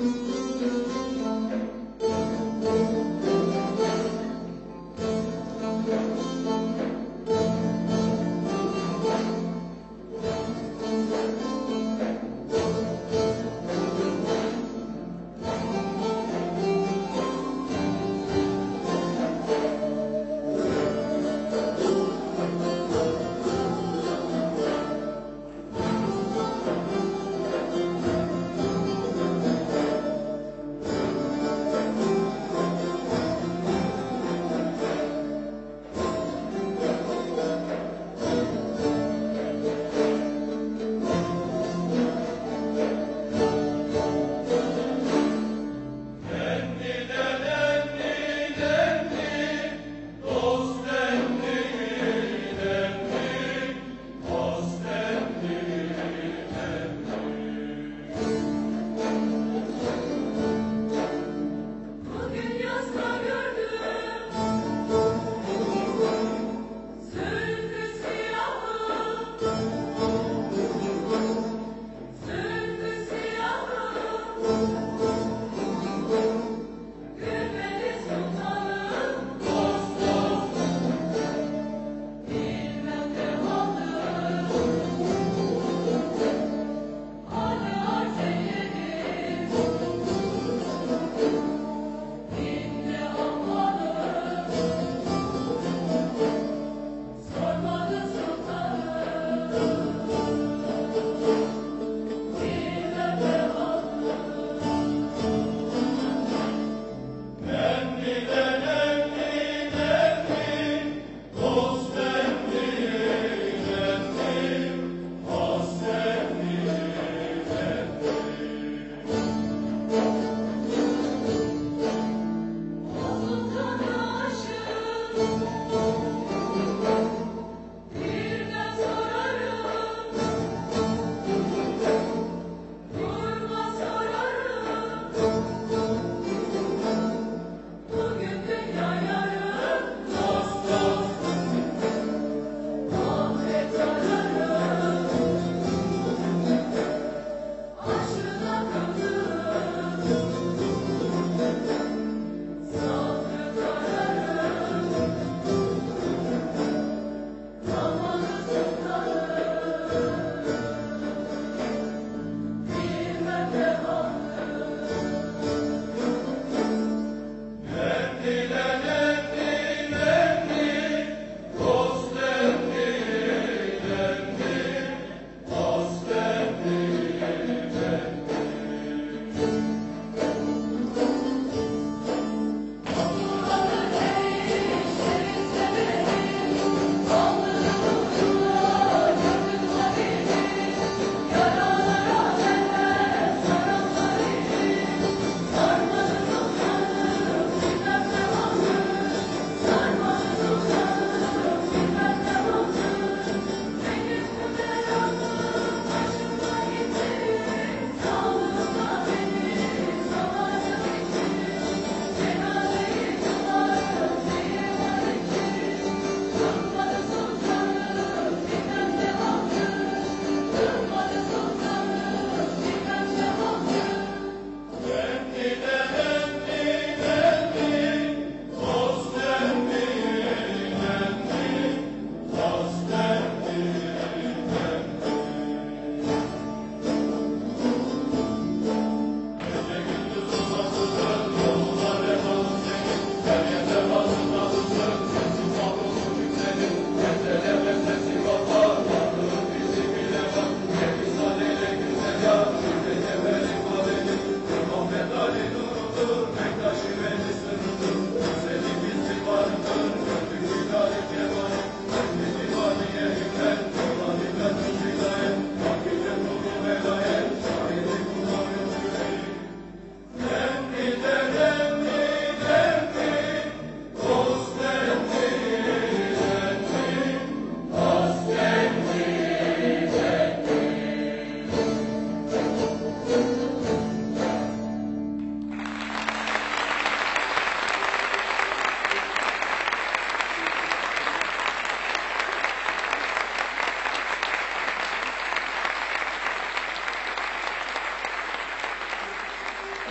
Mm-hmm.